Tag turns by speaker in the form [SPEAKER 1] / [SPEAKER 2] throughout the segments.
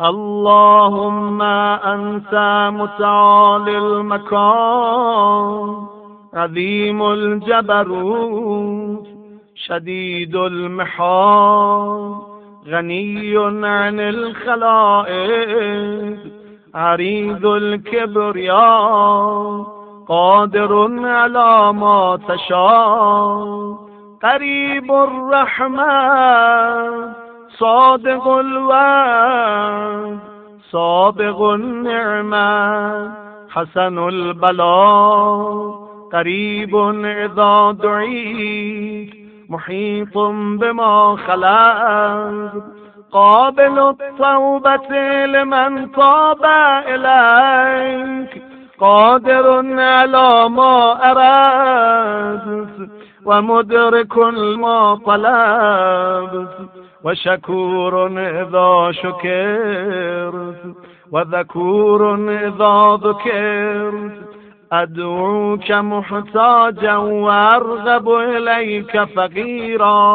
[SPEAKER 1] اللهم أنت متعالي المكان عظيم الجبروت شديد المحال غني عن الخلائق عريض الكبرياء قادر على ما تشاء قريب الرحمن صادق الوعد سابق النعمة حسن البلاء قريب إذا دعيت محيط بما خلق قابل التوبة لمن طاب إليك قادر على ما أردت ومدرك طلبت وشكور إذا شكرت وذكور إذا ذكرت. أدعوك محتاجا وأرغب إليك فقيرا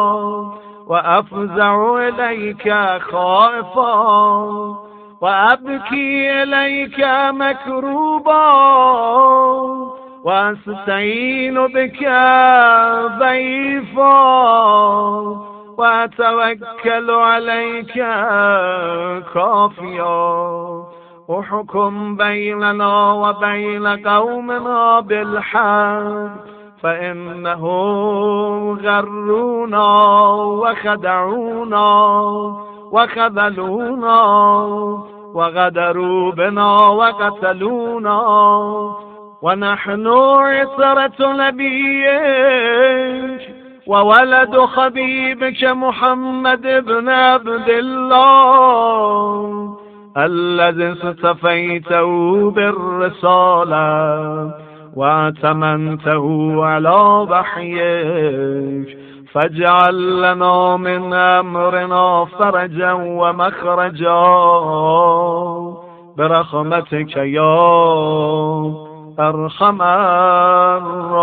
[SPEAKER 1] وأفزع إليك خائفا وأبكي إليك مكروبا. وأستعين بك ضيفا وأتوكل عليك كافيا احكم بيننا وبين قومنا بالحق فإنه غرونا وخدعونا وخذلونا وغدروا بنا وقتلونا. ونحن عصرة نبيك وولد خبيبك محمد بن عبد الله الذي اصطفيته بالرسالة واعتمنته على وحيك. فاجعل لنا من أمرنا فرجا ومخرجا برحمتك يا أرحم الراحمين.